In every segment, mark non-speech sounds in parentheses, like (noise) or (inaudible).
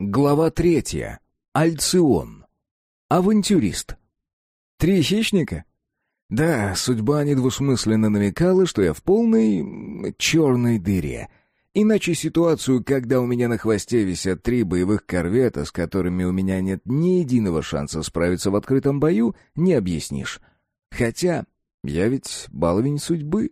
Глава третья. Альцион. Авантюрист. Три хищника? Да, судьба недвусмысленно намекала, что я в полной черной дыре. Иначе ситуацию, когда у меня на хвосте висят три боевых корвета, с которыми у меня нет ни единого шанса справиться в открытом бою, не объяснишь. Хотя я ведь баловень судьбы.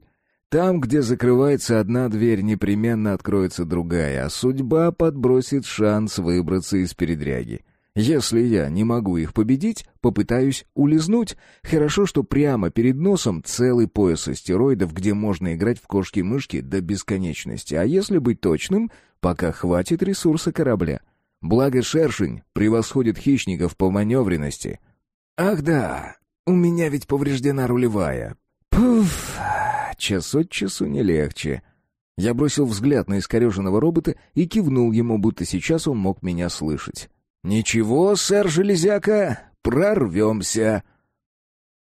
Там, где закрывается одна дверь, непременно откроется другая, а судьба подбросит шанс выбраться из передряги. Если я не могу их победить, попытаюсь улизнуть. Хорошо, что прямо перед носом целый пояс астероидов, где можно играть в кошки-мышки до бесконечности. А если быть точным, пока хватит ресурса корабля. Благо шершень превосходит хищников по маневренности. Ах да, у меня ведь повреждена рулевая. Пуф, час от часу не легче. Я бросил взгляд на искореженного робота и кивнул ему, будто сейчас он мог меня слышать. «Ничего, сэр Железяка, прорвемся!»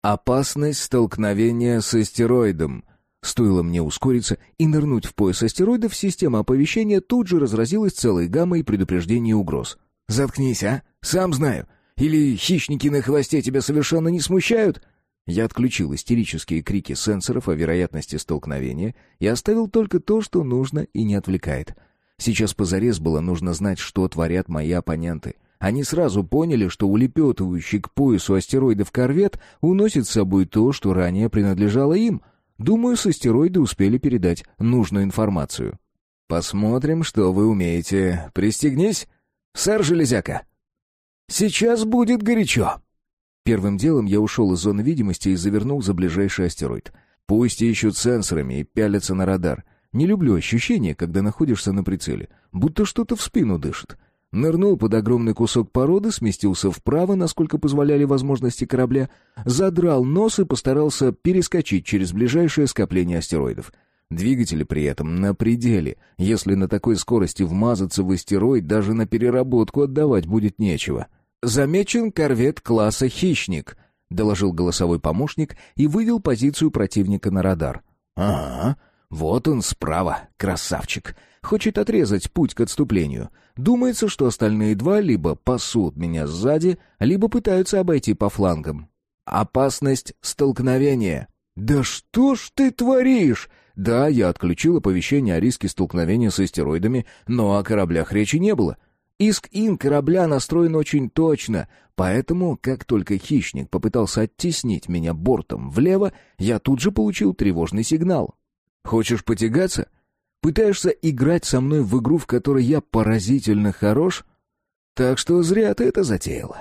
Опасность столкновения с астероидом. Стоило мне ускориться и нырнуть в пояс астероидов, система оповещения тут же разразилась целой гаммой предупреждений и угроз. «Заткнись, а? Сам знаю. Или хищники на хвосте тебя совершенно не смущают?» Я отключил истерические крики сенсоров о вероятности столкновения и оставил только то, что нужно и не отвлекает. Сейчас позарез было нужно знать, что творят мои оппоненты. Они сразу поняли, что улепетывающий к поясу астероидов корвет уносит с собой то, что ранее принадлежало им. Думаю, с астероиды успели передать нужную информацию. «Посмотрим, что вы умеете. Пристегнись, сэр Железяка!» «Сейчас будет горячо!» Первым делом я ушел из зоны видимости и завернул за ближайший астероид. Пусть ищут сенсорами и пялятся на радар. Не люблю ощущение, когда находишься на прицеле, будто что-то в спину дышит. Нырнул под огромный кусок породы, сместился вправо, насколько позволяли возможности корабля, задрал нос и постарался перескочить через ближайшее скопление астероидов. Двигатели при этом на пределе. Если на такой скорости вмазаться в астероид, даже на переработку отдавать будет нечего. «Замечен корвет класса «Хищник», — доложил голосовой помощник и вывел позицию противника на радар. «Ага, вот он справа, красавчик. Хочет отрезать путь к отступлению. Думается, что остальные два либо пасут меня сзади, либо пытаются обойти по флангам. Опасность столкновения». «Да что ж ты творишь?» Да, я отключил оповещение о риске столкновения с астероидами, но о кораблях речи не было. Иск-ин корабля настроен очень точно, поэтому, как только хищник попытался оттеснить меня бортом влево, я тут же получил тревожный сигнал. «Хочешь потягаться? Пытаешься играть со мной в игру, в которой я поразительно хорош? Так что зря ты это затеял».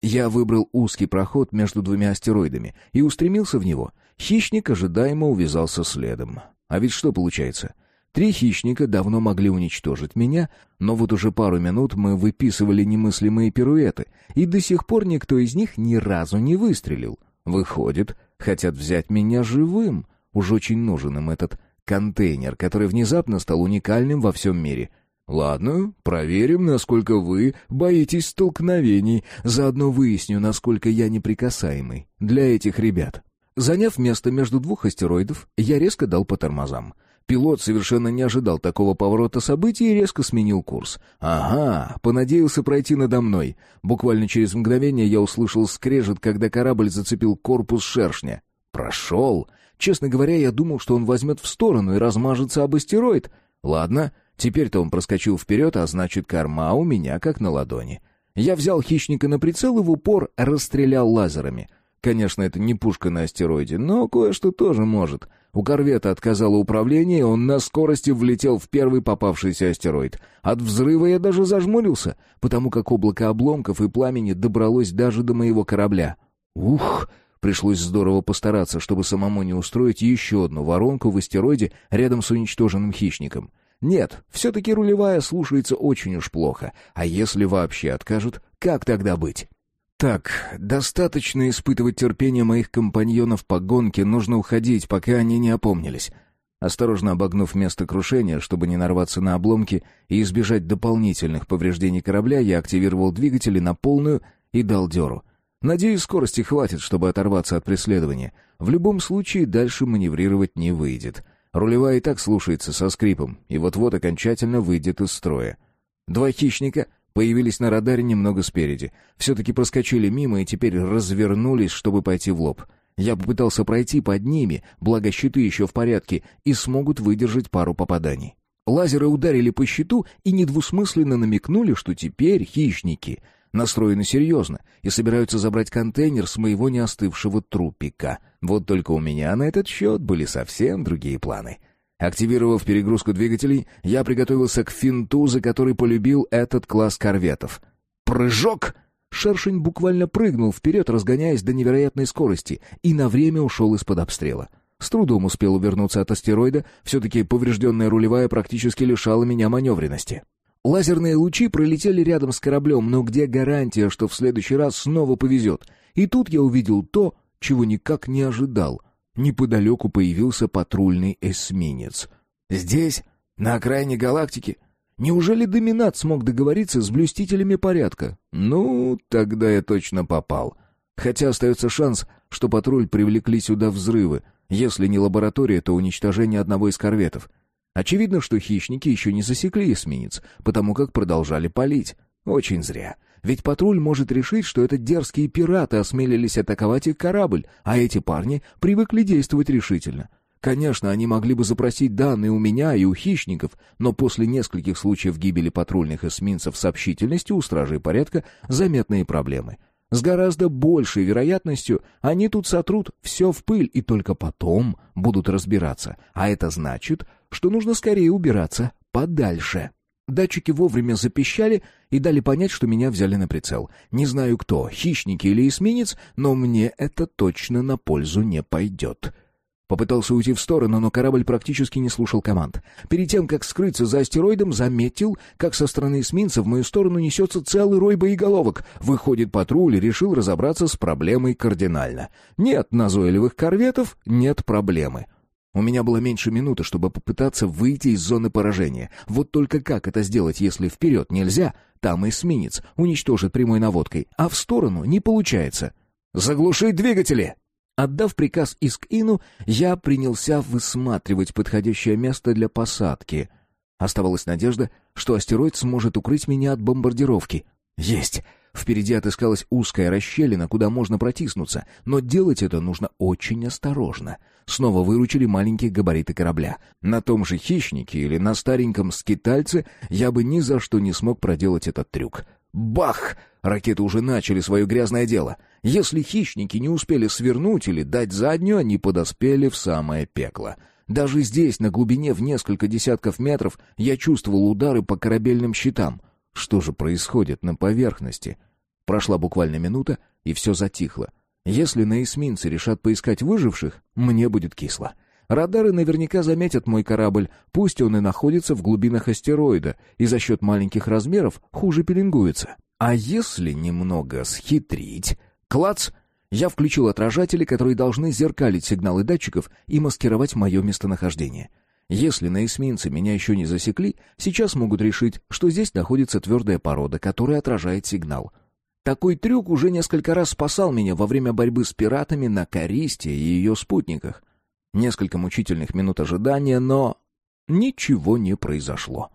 Я выбрал узкий проход между двумя астероидами и устремился в него. Хищник ожидаемо увязался следом. А ведь что получается? Три хищника давно могли уничтожить меня, но вот уже пару минут мы выписывали немыслимые пируэты, и до сих пор никто из них ни разу не выстрелил. Выходит, хотят взять меня живым. Уж очень нужен им этот контейнер, который внезапно стал уникальным во всем мире. Ладно, проверим, насколько вы боитесь столкновений, заодно выясню, насколько я неприкасаемый для этих ребят. Заняв место между двух астероидов, я резко дал по тормозам — Пилот совершенно не ожидал такого поворота событий и резко сменил курс. «Ага, понадеялся пройти надо мной». Буквально через мгновение я услышал скрежет, когда корабль зацепил корпус шершня. «Прошел!» Честно говоря, я думал, что он возьмет в сторону и размажется об астероид. Ладно, теперь-то он проскочил вперед, а значит, корма у меня как на ладони. Я взял хищника на прицел и в упор расстрелял лазерами. Конечно, это не пушка на астероиде, но кое-что тоже может. У корвета отказало управление, и он на скорости влетел в первый попавшийся астероид. От взрыва я даже зажмурился, потому как облако обломков и пламени добралось даже до моего корабля. Ух! Пришлось здорово постараться, чтобы самому не устроить еще одну воронку в астероиде рядом с уничтоженным хищником. Нет, все-таки рулевая слушается очень уж плохо. А если вообще откажут, как тогда быть? Так, достаточно испытывать терпение моих компаньонов по гонке, нужно уходить, пока они не опомнились. Осторожно обогнув место крушения, чтобы не нарваться на обломки и избежать дополнительных повреждений корабля, я активировал двигатели на полную и дал дёру. Надеюсь, скорости хватит, чтобы оторваться от преследования. В любом случае, дальше маневрировать не выйдет. Рулевая и так слушается со скрипом, и вот-вот окончательно выйдет из строя. Два хищника Появились на радаре немного спереди. Все-таки проскочили мимо и теперь развернулись, чтобы пойти в лоб. Я попытался пройти под ними, благо щиты еще в порядке, и смогут выдержать пару попаданий. Лазеры ударили по щиту и недвусмысленно намекнули, что теперь хищники настроены серьезно и собираются забрать контейнер с моего неостывшего трупика. Вот только у меня на этот счет были совсем другие планы. Активировав перегрузку двигателей, я приготовился к финту, за который полюбил этот класс корветов. Прыжок! Шершень буквально прыгнул вперед, разгоняясь до невероятной скорости, и на время ушел из-под обстрела. С трудом успел увернуться от астероида, все-таки поврежденная рулевая практически лишала меня маневренности. Лазерные лучи пролетели рядом с кораблем, но где гарантия, что в следующий раз снова повезет? И тут я увидел то, чего никак не ожидал. Неподалеку появился патрульный эсминец. Здесь, на окраине галактики, неужели Доминат смог договориться с блюстителями порядка? Ну, тогда я точно попал. Хотя остается шанс, что патруль привлекли сюда взрывы. Если не лаборатория, то уничтожение одного из корветов. Очевидно, что хищники еще не засекли эсминец, потому как продолжали палить. Очень зря. Ведь патруль может решить, что это дерзкие пираты осмелились атаковать их корабль, а эти парни привыкли действовать решительно. Конечно, они могли бы запросить данные у меня и у хищников, но после нескольких случаев гибели патрульных эсминцев с общительностью у стражей порядка заметные проблемы. С гораздо большей вероятностью они тут сотрут все в пыль и только потом будут разбираться. А это значит, что нужно скорее убираться подальше. Датчики вовремя запищали и дали понять, что меня взяли на прицел. Не знаю кто, хищники или эсминец, но мне это точно на пользу не пойдет. Попытался уйти в сторону, но корабль практически не слушал команд. Перед тем, как скрыться за астероидом, заметил, как со стороны эсминца в мою сторону несется целый рой боеголовок. Выходит патруль и решил разобраться с проблемой кардинально. Нет назойливых корветов, нет проблемы. У меня было меньше минуты, чтобы попытаться выйти из зоны поражения. Вот только как это сделать, если вперед нельзя? Там эсминец уничтожит прямой наводкой, а в сторону не получается. «Заглушить двигатели!» Отдав приказ Иск-Ину, я принялся высматривать подходящее место для посадки. Оставалась надежда, что астероид сможет укрыть меня от бомбардировки. «Есть!» Впереди отыскалась узкая расщелина, куда можно протиснуться, но делать это нужно очень осторожно. Снова выручили маленькие габариты корабля. На том же «Хищнике» или на стареньком «Скитальце» я бы ни за что не смог проделать этот трюк. Бах! Ракеты уже начали свое грязное дело. Если хищники не успели свернуть или дать заднюю, они подоспели в самое пекло. Даже здесь, на глубине в несколько десятков метров, я чувствовал удары по корабельным щитам. Что же происходит на поверхности? Прошла буквально минута, и все затихло. Если на эсминце решат поискать выживших, мне будет кисло. Радары наверняка заметят мой корабль, пусть он и находится в глубинах астероида, и за счет маленьких размеров хуже пеленгуется. А если немного схитрить... Клац! Я включил отражатели, которые должны зеркалить сигналы датчиков и маскировать мое местонахождение. Если на эсминце меня еще не засекли, сейчас могут решить, что здесь находится твердая порода, которая отражает сигнал. Такой трюк уже несколько раз спасал меня во время борьбы с пиратами на Користе и ее спутниках. Несколько мучительных минут ожидания, но ничего не произошло.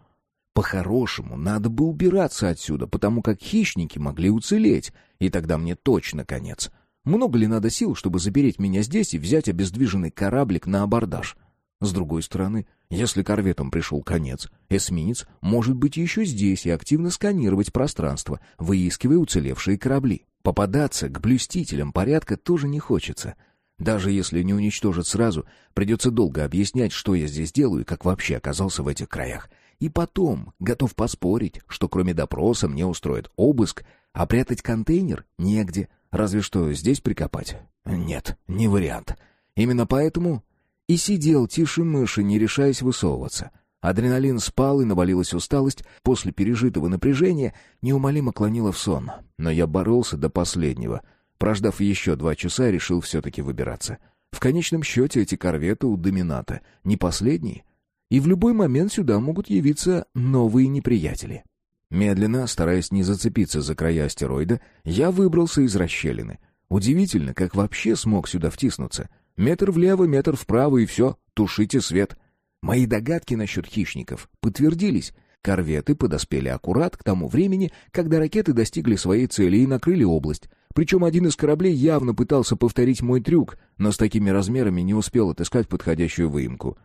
По-хорошему, надо бы убираться отсюда, потому как хищники могли уцелеть, и тогда мне точно конец. Много ли надо сил, чтобы запереть меня здесь и взять обездвиженный кораблик на абордаж? С другой стороны, если корветам пришел конец, эсминец может быть еще здесь и активно сканировать пространство, выискивая уцелевшие корабли. Попадаться к блюстителям порядка тоже не хочется. Даже если не уничтожат сразу, придется долго объяснять, что я здесь делаю и как вообще оказался в этих краях. И потом, готов поспорить, что кроме допроса мне устроят обыск, а прятать контейнер негде, разве что здесь прикопать. Нет, не вариант. Именно поэтому и сидел тише мыши, не решаясь высовываться. Адреналин спал, и навалилась усталость. После пережитого напряжения неумолимо клонило в сон. Но я боролся до последнего. Прождав еще два часа, решил все-таки выбираться. В конечном счете эти корветы у Домината не последние. И в любой момент сюда могут явиться новые неприятели. Медленно, стараясь не зацепиться за края астероида, я выбрался из расщелины. Удивительно, как вообще смог сюда втиснуться — Метр влево, метр вправо и все, тушите свет. Мои догадки насчет хищников подтвердились. Корветы подоспели аккурат к тому времени, когда ракеты достигли своей цели и накрыли область. Причем один из кораблей явно пытался повторить мой трюк, но с такими размерами не успел отыскать подходящую выемку.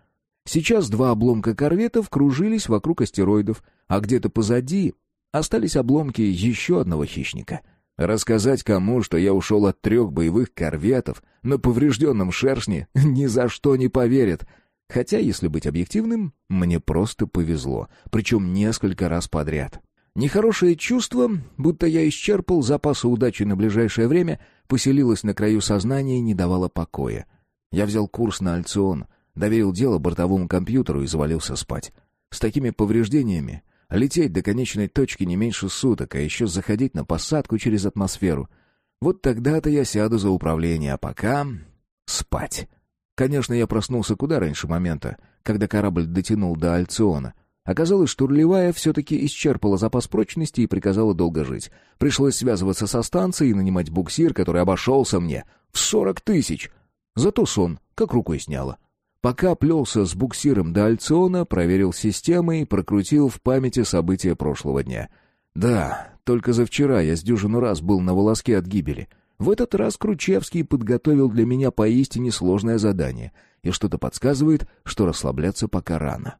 Сейчас два обломка корветов кружились вокруг астероидов, а где-то позади остались обломки еще одного хищника. Рассказать кому, что я ушел от трех боевых корветов на поврежденном шершне, (laughs) ни за что не поверят. Хотя, если быть объективным, мне просто повезло, причем несколько раз подряд. Нехорошее чувство, будто я исчерпал запасы удачи на ближайшее время, поселилось на краю сознания и не давало покоя. Я взял курс на Альцион — Доверил дело бортовому компьютеру и завалился спать. С такими повреждениями лететь до конечной точки не меньше суток, а еще заходить на посадку через атмосферу. Вот тогда-то я сяду за управление, а пока... спать. Конечно, я проснулся куда раньше момента, когда корабль дотянул до Альциона. Оказалось, что рулевая все-таки исчерпала запас прочности и приказала долго жить. Пришлось связываться со станцией и нанимать буксир, который обошелся мне в сорок тысяч. Зато сон как рукой сняло. Пока плелся с буксиром до Альциона, проверил системы и прокрутил в памяти события прошлого дня. Да, только за вчера я с дюжину раз был на волоске от гибели. В этот раз Кручевский подготовил для меня поистине сложное задание, и что-то подсказывает, что расслабляться пока рано.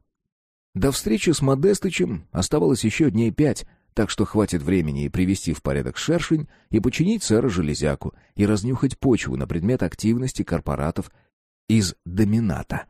До встречи с Модестычем оставалось еще дней пять, так что хватит времени и привести в порядок шершень, и починить сэра Железяку, и разнюхать почву на предмет активности корпоратов из домината.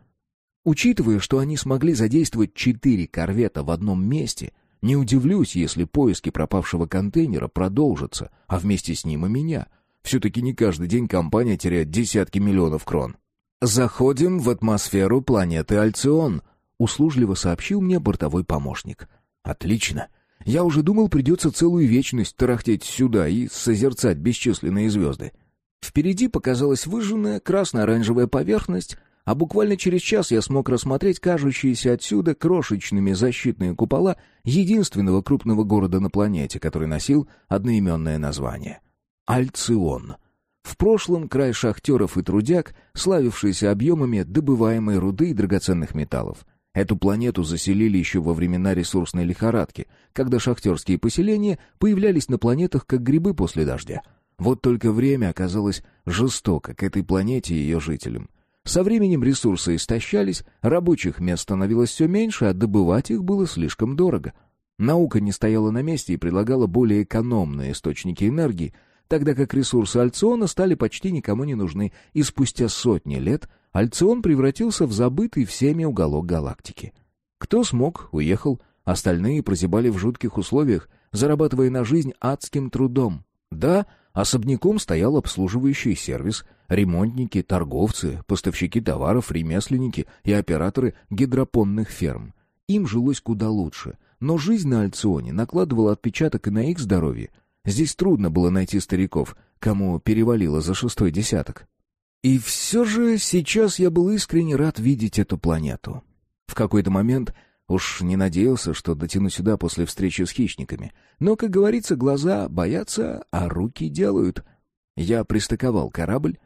Учитывая, что они смогли задействовать четыре корвета в одном месте, не удивлюсь, если поиски пропавшего контейнера продолжатся, а вместе с ним и меня. Все-таки не каждый день компания теряет десятки миллионов крон. «Заходим в атмосферу планеты Альцион», — услужливо сообщил мне бортовой помощник. «Отлично. Я уже думал, придется целую вечность тарахтеть сюда и созерцать бесчисленные звезды. Впереди показалась выжженная красно-оранжевая поверхность, а буквально через час я смог рассмотреть кажущиеся отсюда крошечными защитные купола единственного крупного города на планете, который носил одноименное название — Альцион. В прошлом край шахтеров и трудяг, славившийся объемами добываемой руды и драгоценных металлов. Эту планету заселили еще во времена ресурсной лихорадки, когда шахтерские поселения появлялись на планетах как грибы после дождя — вот только время оказалось жестоко к этой планете и ее жителям. Со временем ресурсы истощались, рабочих мест становилось все меньше, а добывать их было слишком дорого. Наука не стояла на месте и предлагала более экономные источники энергии, тогда как ресурсы Альциона стали почти никому не нужны, и спустя сотни лет Альцион превратился в забытый всеми уголок галактики. Кто смог, уехал, остальные прозябали в жутких условиях, зарабатывая на жизнь адским трудом. Да, Особняком стоял обслуживающий сервис, ремонтники, торговцы, поставщики товаров, ремесленники и операторы гидропонных ферм. Им жилось куда лучше, но жизнь на Альционе накладывала отпечаток и на их здоровье. Здесь трудно было найти стариков, кому перевалило за шестой десяток. И все же сейчас я был искренне рад видеть эту планету. В какой-то момент Уж не надеялся, что дотяну сюда после встречи с хищниками. Но, как говорится, глаза боятся, а руки делают. Я пристыковал корабль,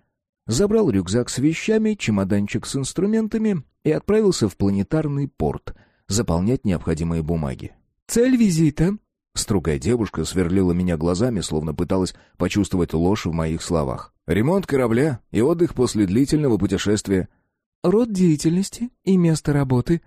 забрал рюкзак с вещами, чемоданчик с инструментами и отправился в планетарный порт заполнять необходимые бумаги. «Цель визита?» Строгая девушка сверлила меня глазами, словно пыталась почувствовать ложь в моих словах. «Ремонт корабля и отдых после длительного путешествия». «Род деятельности и место работы»,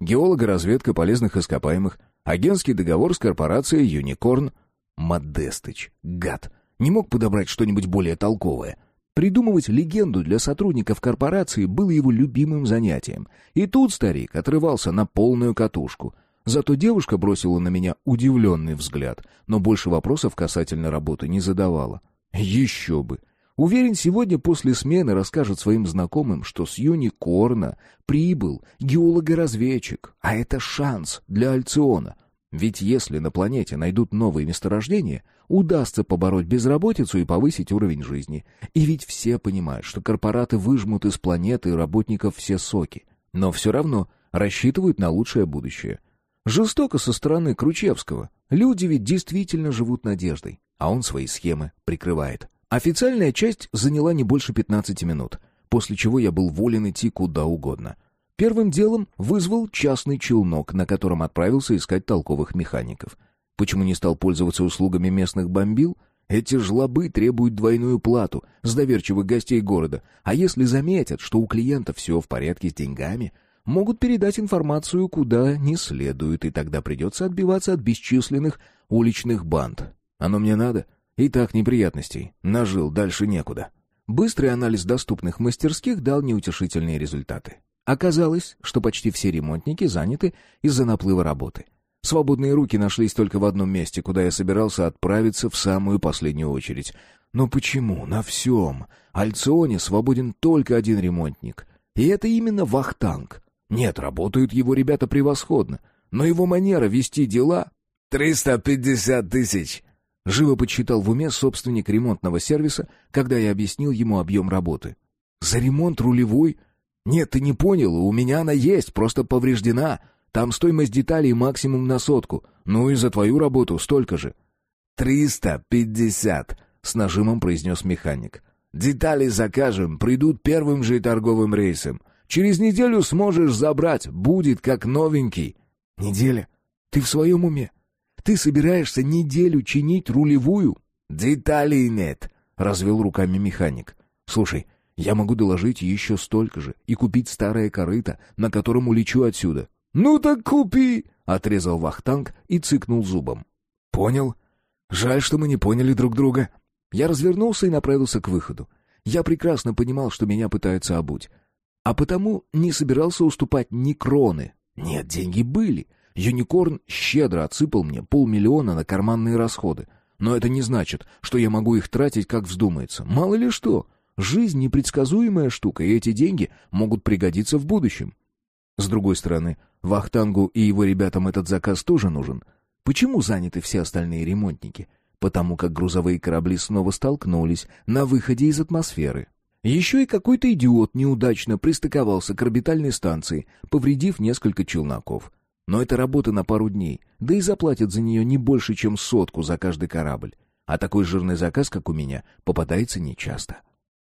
Геолого-разведка полезных ископаемых, агентский договор с корпорацией «Юникорн». Модестыч, гад, не мог подобрать что-нибудь более толковое. Придумывать легенду для сотрудников корпорации было его любимым занятием. И тут старик отрывался на полную катушку. Зато девушка бросила на меня удивленный взгляд, но больше вопросов касательно работы не задавала. Еще бы! Уверен, сегодня после смены расскажет своим знакомым, что с Юникорна прибыл геолого-разведчик, а это шанс для Альциона. Ведь если на планете найдут новые месторождения, удастся побороть безработицу и повысить уровень жизни. И ведь все понимают, что корпораты выжмут из планеты работников все соки. Но все равно рассчитывают на лучшее будущее. Жестоко со стороны Кручевского. Люди ведь действительно живут надеждой, а он свои схемы прикрывает. Официальная часть заняла не больше 15 минут, после чего я был волен идти куда угодно. Первым делом вызвал частный челнок, на котором отправился искать толковых механиков. Почему не стал пользоваться услугами местных бомбил? Эти жлобы требуют двойную плату с доверчивых гостей города, а если заметят, что у клиента все в порядке с деньгами, могут передать информацию куда не следует, и тогда придется отбиваться от бесчисленных уличных банд. Оно мне надо? И так неприятностей. Нажил, дальше некуда. Быстрый анализ доступных мастерских дал неутешительные результаты. Оказалось, что почти все ремонтники заняты из-за наплыва работы. Свободные руки нашлись только в одном месте, куда я собирался отправиться в самую последнюю очередь. Но почему на всем Альционе свободен только один ремонтник? И это именно Вахтанг. Нет, работают его ребята превосходно, но его манера вести дела... «Триста пятьдесят тысяч!» Живо подсчитал в уме собственник ремонтного сервиса, когда я объяснил ему объем работы. «За ремонт рулевой? Нет, ты не понял, у меня она есть, просто повреждена. Там стоимость деталей максимум на сотку. Ну и за твою работу столько же». «Триста пятьдесят», — с нажимом произнес механик. «Детали закажем, придут первым же торговым рейсом. Через неделю сможешь забрать, будет как новенький». «Неделя? Ты в своем уме? Ты собираешься неделю чинить рулевую?» «Деталей нет», — развел руками механик. «Слушай, я могу доложить еще столько же и купить старое корыто, на котором улечу отсюда. «Ну так купи!» — отрезал Вахтанг и цыкнул зубом. «Понял. Жаль, что мы не поняли друг друга». Я развернулся и направился к выходу. Я прекрасно понимал, что меня пытаются обуть. А потому не собирался уступать ни кроны. Нет, деньги были. Юникорн щедро отсыпал мне полмиллиона на карманные расходы. Но это не значит, что я могу их тратить, как вздумается. Мало ли что. Жизнь непредсказуемая штука, и эти деньги могут пригодиться в будущем. С другой стороны, Вахтангу и его ребятам этот заказ тоже нужен. Почему заняты все остальные ремонтники? Потому как грузовые корабли снова столкнулись на выходе из атмосферы. Еще и какой-то идиот неудачно пристыковался к орбитальной станции, повредив несколько челноков. Но это работа на пару дней, да и заплатят за нее не больше, чем сотку за каждый корабль. А такой жирный заказ, как у меня, попадается нечасто.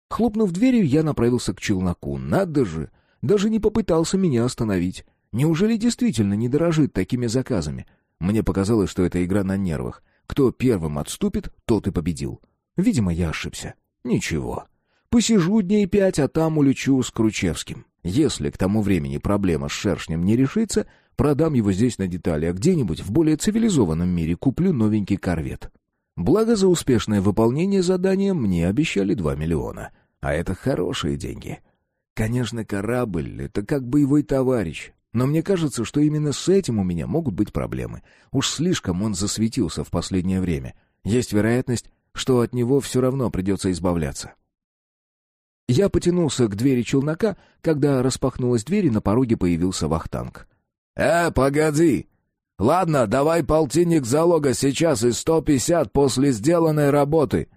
Хлопнув дверью, я направился к челноку. Надо же! Даже не попытался меня остановить. Неужели действительно не дорожит такими заказами? Мне показалось, что это игра на нервах. Кто первым отступит, тот и победил. Видимо, я ошибся. Ничего. Посижу дней пять, а там улечу с Кручевским. Если к тому времени проблема с шершнем не решится, продам его здесь на детали, а где-нибудь в более цивилизованном мире куплю новенький корвет. Благо за успешное выполнение задания мне обещали 2 миллиона. А это хорошие деньги. Конечно, корабль — это как боевой товарищ. Но мне кажется, что именно с этим у меня могут быть проблемы. Уж слишком он засветился в последнее время. Есть вероятность, что от него все равно придется избавляться. Я потянулся к двери челнока, когда распахнулась дверь, и на пороге появился вахтанг. «Э, погоди!» «Ладно, давай полтинник залога сейчас и сто пятьдесят после сделанной работы.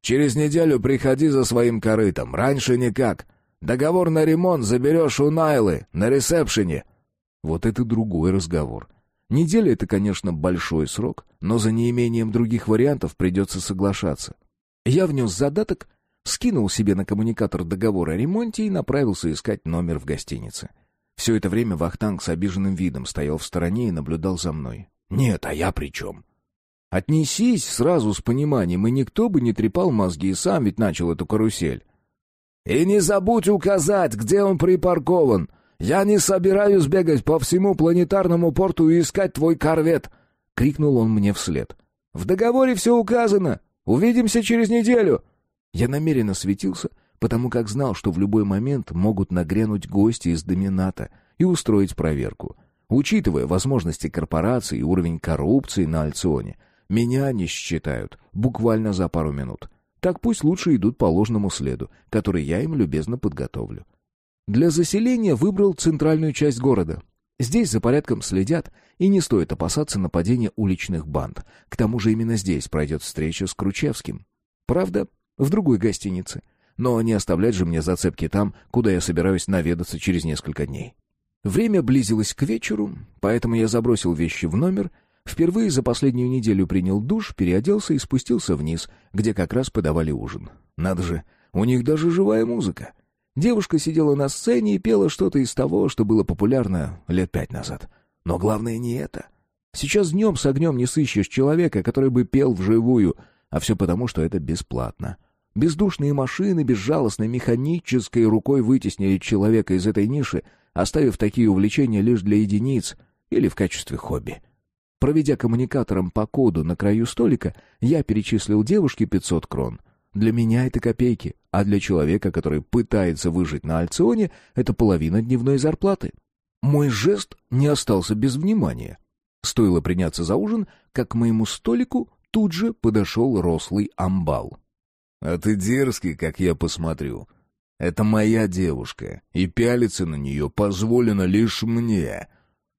Через неделю приходи за своим корытом, раньше никак. Договор на ремонт заберешь у Найлы, на ресепшене». Вот это другой разговор. Неделя — это, конечно, большой срок, но за неимением других вариантов придется соглашаться. Я внес задаток, скинул себе на коммуникатор договор о ремонте и направился искать номер в гостинице. Все это время Вахтанг с обиженным видом стоял в стороне и наблюдал за мной. «Нет, а я при чем?» «Отнесись сразу с пониманием, и никто бы не трепал мозги, и сам ведь начал эту карусель». «И не забудь указать, где он припаркован. Я не собираюсь бегать по всему планетарному порту и искать твой корвет!» — крикнул он мне вслед. «В договоре все указано. Увидимся через неделю!» Я намеренно светился, потому как знал, что в любой момент могут нагрянуть гости из домината и устроить проверку. Учитывая возможности корпорации и уровень коррупции на Альционе, меня не считают буквально за пару минут. Так пусть лучше идут по ложному следу, который я им любезно подготовлю. Для заселения выбрал центральную часть города. Здесь за порядком следят, и не стоит опасаться нападения уличных банд. К тому же именно здесь пройдет встреча с Кручевским. Правда, в другой гостинице — но не оставлять же мне зацепки там, куда я собираюсь наведаться через несколько дней. Время близилось к вечеру, поэтому я забросил вещи в номер, впервые за последнюю неделю принял душ, переоделся и спустился вниз, где как раз подавали ужин. Надо же, у них даже живая музыка. Девушка сидела на сцене и пела что-то из того, что было популярно лет пять назад. Но главное не это. Сейчас днем с огнем не сыщешь человека, который бы пел вживую, а все потому, что это бесплатно. Бездушные машины безжалостной механической рукой вытеснили человека из этой ниши, оставив такие увлечения лишь для единиц или в качестве хобби. Проведя коммуникатором по коду на краю столика, я перечислил девушке 500 крон. Для меня это копейки, а для человека, который пытается выжить на Альционе, это половина дневной зарплаты. Мой жест не остался без внимания. Стоило приняться за ужин, как к моему столику тут же подошел рослый амбал. «А ты дерзкий, как я посмотрю. Это моя девушка, и пялиться на нее позволено лишь мне».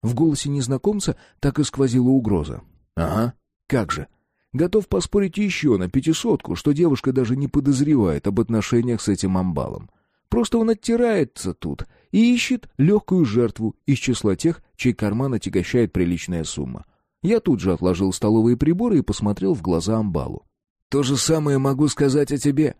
В голосе незнакомца так и сквозила угроза. «Ага, как же. Готов поспорить еще на пятисотку, что девушка даже не подозревает об отношениях с этим амбалом. Просто он оттирается тут и ищет легкую жертву из числа тех, чей карман отягощает приличная сумма. Я тут же отложил столовые приборы и посмотрел в глаза амбалу. «То же самое могу сказать о тебе.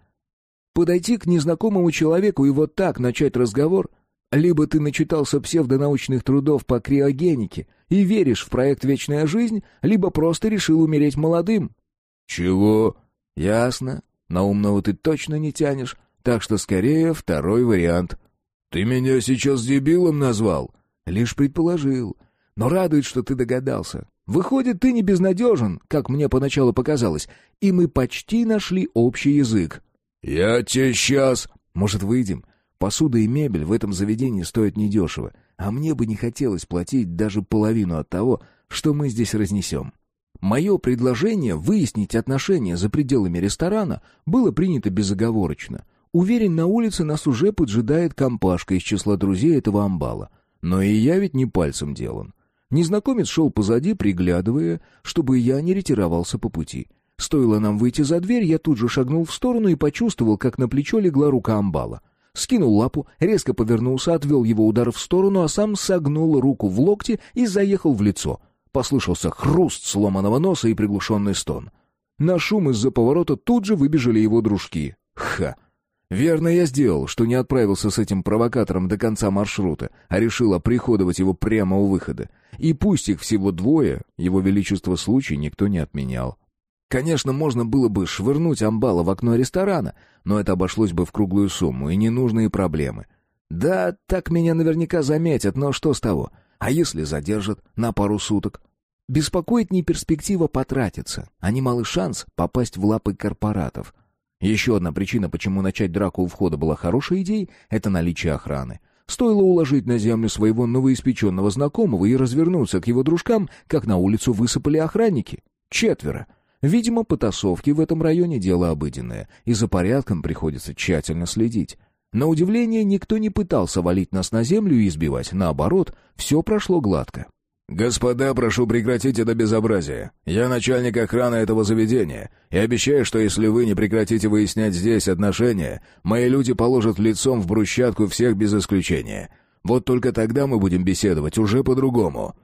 Подойти к незнакомому человеку и вот так начать разговор либо ты начитался псевдонаучных трудов по криогенике и веришь в проект «Вечная жизнь», либо просто решил умереть молодым». «Чего?» «Ясно. На умного ты точно не тянешь, так что скорее второй вариант». «Ты меня сейчас дебилом назвал?» «Лишь предположил. Но радует, что ты догадался. Выходит, ты не безнадежен, как мне поначалу показалось, и мы почти нашли общий язык». «Я тебе сейчас...» «Может, выйдем? Посуда и мебель в этом заведении стоят недешево, а мне бы не хотелось платить даже половину от того, что мы здесь разнесем. Мое предложение выяснить отношения за пределами ресторана было принято безоговорочно. Уверен, на улице нас уже поджидает компашка из числа друзей этого амбала. Но и я ведь не пальцем делан. Незнакомец шел позади, приглядывая, чтобы я не ретировался по пути. Стоило нам выйти за дверь, я тут же шагнул в сторону и почувствовал, как на плечо легла рука амбала — скинул лапу, резко повернулся, отвел его удар в сторону, а сам согнул руку в локте и заехал в лицо. Послышался хруст сломанного носа и приглушенный стон. На шум из-за поворота тут же выбежали его дружки. Ха! Верно я сделал, что не отправился с этим провокатором до конца маршрута, а решил оприходовать его прямо у выхода. И пусть их всего двое, его величество случай никто не отменял. Конечно, можно было бы швырнуть амбала в окно ресторана, но это обошлось бы в круглую сумму и ненужные проблемы. Да, так меня наверняка заметят, но что с того? А если задержат на пару суток? Беспокоит не перспектива потратиться, а немалый шанс попасть в лапы корпоратов. Еще одна причина, почему начать драку у входа была хорошей идеей, это наличие охраны. Стоило уложить на землю своего новоиспеченного знакомого и развернуться к его дружкам, как на улицу высыпали охранники. Четверо. Видимо, потасовки в этом районе дело обыденное, и за порядком приходится тщательно следить. На удивление, никто не пытался валить нас на землю и избивать. Наоборот, все прошло гладко. «Господа, прошу прекратить это безобразие. Я начальник охраны этого заведения, и обещаю, что если вы не прекратите выяснять здесь отношения, мои люди положат лицом в брусчатку всех без исключения. Вот только тогда мы будем беседовать уже по-другому».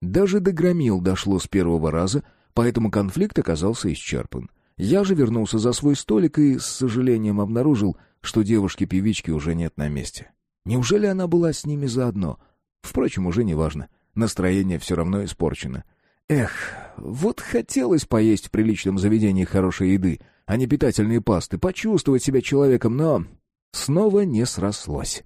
Даже до громил дошло с первого раза — поэтому конфликт оказался исчерпан. Я же вернулся за свой столик и с сожалением обнаружил, что девушки-певички уже нет на месте. Неужели она была с ними заодно? Впрочем, уже не важно. Настроение все равно испорчено. Эх, вот хотелось поесть в приличном заведении хорошей еды, а не питательные пасты, почувствовать себя человеком, но снова не срослось.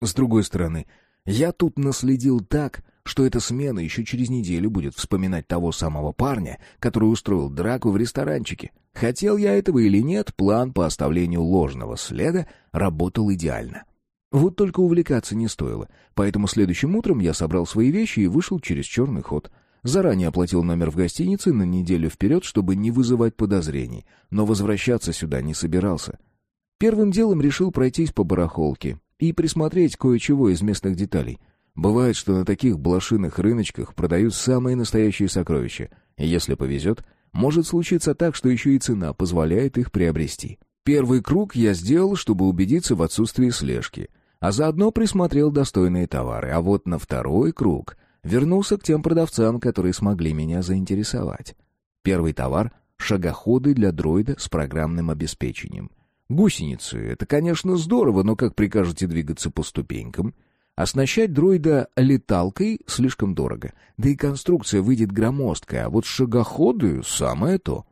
С другой стороны, я тут наследил так, что эта смена еще через неделю будет вспоминать того самого парня, который устроил драку в ресторанчике. Хотел я этого или нет, план по оставлению ложного следа работал идеально. Вот только увлекаться не стоило, поэтому следующим утром я собрал свои вещи и вышел через черный ход. Заранее оплатил номер в гостинице на неделю вперед, чтобы не вызывать подозрений, но возвращаться сюда не собирался. Первым делом решил пройтись по барахолке и присмотреть кое-чего из местных деталей — Бывает, что на таких блошиных рыночках продают самые настоящие сокровища, и если повезет, может случиться так, что еще и цена позволяет их приобрести. Первый круг я сделал, чтобы убедиться в отсутствии слежки, а заодно присмотрел достойные товары, а вот на второй круг вернулся к тем продавцам, которые смогли меня заинтересовать. Первый товар — шагоходы для дроида с программным обеспечением. Гусеницы — это, конечно, здорово, но как прикажете двигаться по ступенькам? Оснащать дроида леталкой слишком дорого. Да и конструкция выйдет громоздкая, а вот шагоходы — самое то.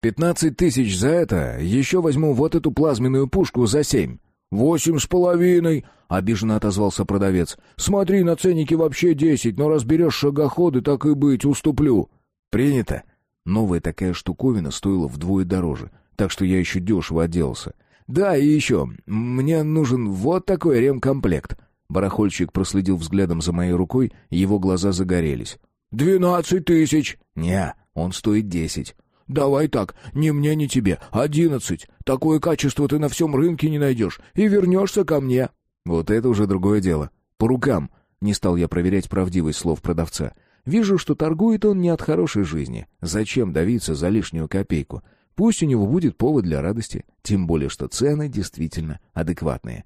«Пятнадцать тысяч за это, еще возьму вот эту плазменную пушку за семь». «Восемь с половиной!» — обиженно отозвался продавец. «Смотри, на ценнике вообще десять, но разберешь шагоходы, так и быть, уступлю». «Принято». Новая такая штуковина стоила вдвое дороже, так что я еще дешево отделался. «Да, и еще, мне нужен вот такой ремкомплект». Барахольщик проследил взглядом за моей рукой, его глаза загорелись. «Двенадцать тысяч!» «Не, он стоит десять». «Давай так, ни мне, ни тебе. Одиннадцать. Такое качество ты на всем рынке не найдешь. И вернешься ко мне». «Вот это уже другое дело. По рукам». Не стал я проверять правдивость слов продавца. Вижу, что торгует он не от хорошей жизни. Зачем давиться за лишнюю копейку? Пусть у него будет повод для радости, тем более что цены действительно адекватные.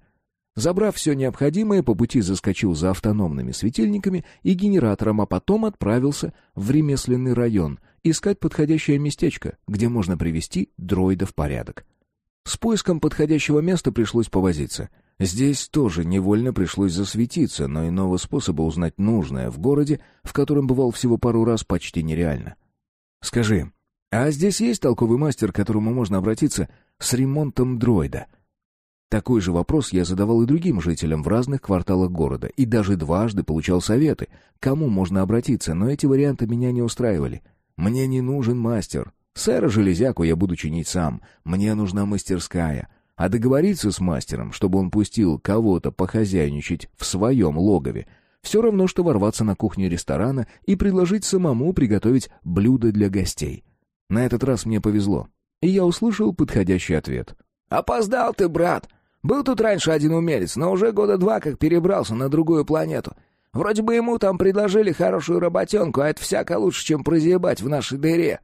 Забрав все необходимое, по пути заскочил за автономными светильниками и генератором, а потом отправился в ремесленный район, искать подходящее местечко, где можно привести дроида в порядок. С поиском подходящего места пришлось повозиться. Здесь тоже невольно пришлось засветиться, но иного способа узнать нужное в городе, в котором бывал всего пару раз, почти нереально. «Скажи, а здесь есть толковый мастер, к которому можно обратиться с ремонтом дроида?» Такой же вопрос я задавал и другим жителям в разных кварталах города, и даже дважды получал советы, кому можно обратиться, но эти варианты меня не устраивали. Мне не нужен мастер. Сэра Железяку я буду чинить сам. Мне нужна мастерская. А договориться с мастером, чтобы он пустил кого-то похозяйничать в своем логове, все равно, что ворваться на кухню ресторана и предложить самому приготовить блюдо для гостей. На этот раз мне повезло, и я услышал подходящий ответ. «Опоздал ты, брат! Был тут раньше один умелец, но уже года два как перебрался на другую планету. Вроде бы ему там предложили хорошую работенку, а это всяко лучше, чем прозябать в нашей дыре».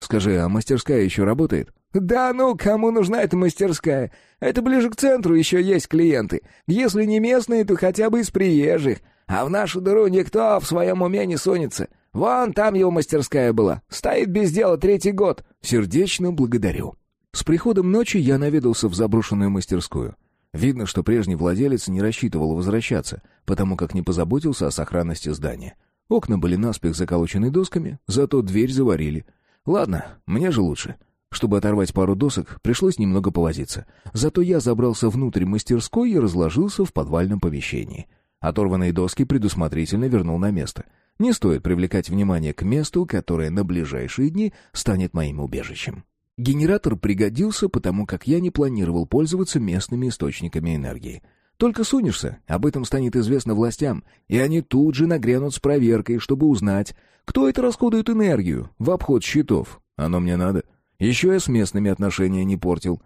«Скажи, а мастерская еще работает?» «Да ну, кому нужна эта мастерская? Это ближе к центру еще есть клиенты. Если не местные, то хотя бы из приезжих. А в нашу дыру никто в своем уме не сунется. Вон там его мастерская была. Стоит без дела третий год. Сердечно благодарю». С приходом ночи я наведался в заброшенную мастерскую. Видно, что прежний владелец не рассчитывал возвращаться, потому как не позаботился о сохранности здания. Окна были наспех заколочены досками, зато дверь заварили. Ладно, мне же лучше. Чтобы оторвать пару досок, пришлось немного повозиться. Зато я забрался внутрь мастерской и разложился в подвальном помещении. Оторванные доски предусмотрительно вернул на место. Не стоит привлекать внимание к месту, которое на ближайшие дни станет моим убежищем. Генератор пригодился, потому как я не планировал пользоваться местными источниками энергии. Только сунешься, об этом станет известно властям, и они тут же нагрянут с проверкой, чтобы узнать, кто это расходует энергию в обход счетов. Оно мне надо. Еще я с местными отношения не портил.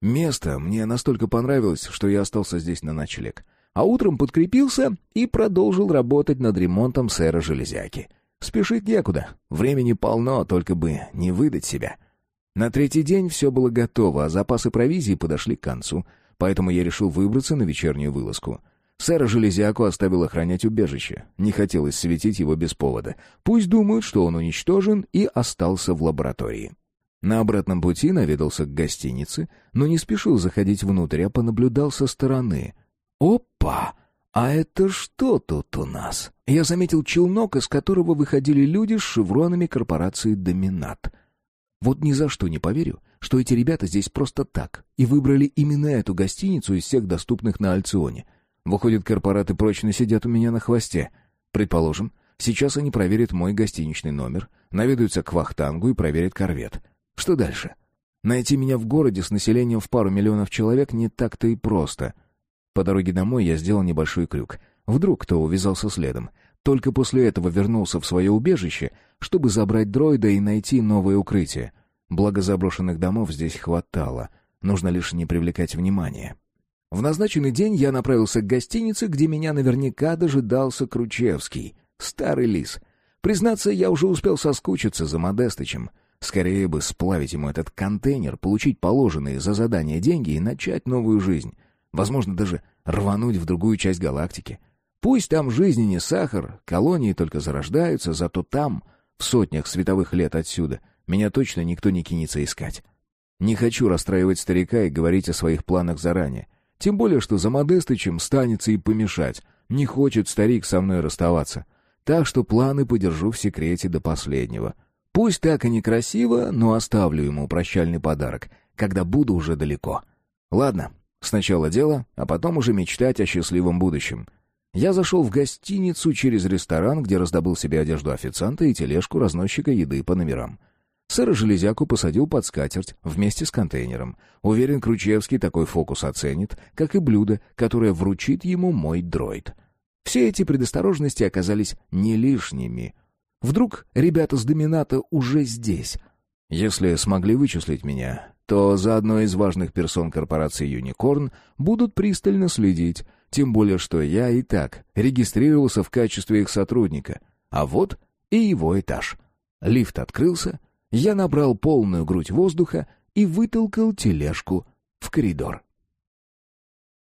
Место мне настолько понравилось, что я остался здесь на ночлег. А утром подкрепился и продолжил работать над ремонтом сэра Железяки. Спешить некуда, времени полно, только бы не выдать себя. — на третий день все было готово, а запасы провизии подошли к концу, поэтому я решил выбраться на вечернюю вылазку. Сэра Железяку оставил охранять убежище. Не хотелось светить его без повода. Пусть думают, что он уничтожен и остался в лаборатории. На обратном пути наведался к гостинице, но не спешил заходить внутрь, а понаблюдал со стороны. «Опа! А это что тут у нас?» Я заметил челнок, из которого выходили люди с шевронами корпорации «Доминат». Вот ни за что не поверю, что эти ребята здесь просто так и выбрали именно эту гостиницу из всех доступных на Альционе. Выходит, корпораты прочно сидят у меня на хвосте. Предположим, сейчас они проверят мой гостиничный номер, наведаются к Вахтангу и проверят корвет. Что дальше? Найти меня в городе с населением в пару миллионов человек не так-то и просто. По дороге домой я сделал небольшой крюк. Вдруг кто увязался следом. Только после этого вернулся в свое убежище, чтобы забрать дроида и найти новое укрытие. Благо заброшенных домов здесь хватало, нужно лишь не привлекать внимания. В назначенный день я направился к гостинице, где меня наверняка дожидался Кручевский, старый лис. Признаться, я уже успел соскучиться за Модестычем. Скорее бы сплавить ему этот контейнер, получить положенные за задание деньги и начать новую жизнь. Возможно, даже рвануть в другую часть галактики — Пусть там жизни не сахар, колонии только зарождаются, зато там, в сотнях световых лет отсюда, меня точно никто не кинется искать. Не хочу расстраивать старика и говорить о своих планах заранее. Тем более, что за Модестычем станется и помешать. Не хочет старик со мной расставаться. Так что планы подержу в секрете до последнего. Пусть так и некрасиво, но оставлю ему прощальный подарок, когда буду уже далеко. Ладно, сначала дело, а потом уже мечтать о счастливом будущем. Я зашел в гостиницу через ресторан, где раздобыл себе одежду официанта и тележку разносчика еды по номерам. Сэра Железяку посадил под скатерть вместе с контейнером. Уверен, Кручевский такой фокус оценит, как и блюдо, которое вручит ему мой дроид. Все эти предосторожности оказались не лишними. Вдруг ребята с домината уже здесь. Если смогли вычислить меня, то за одной из важных персон корпорации «Юникорн» будут пристально следить, тем более что я и так регистрировался в качестве их сотрудника. А вот и его этаж. Лифт открылся — я набрал полную грудь воздуха и вытолкал тележку в коридор.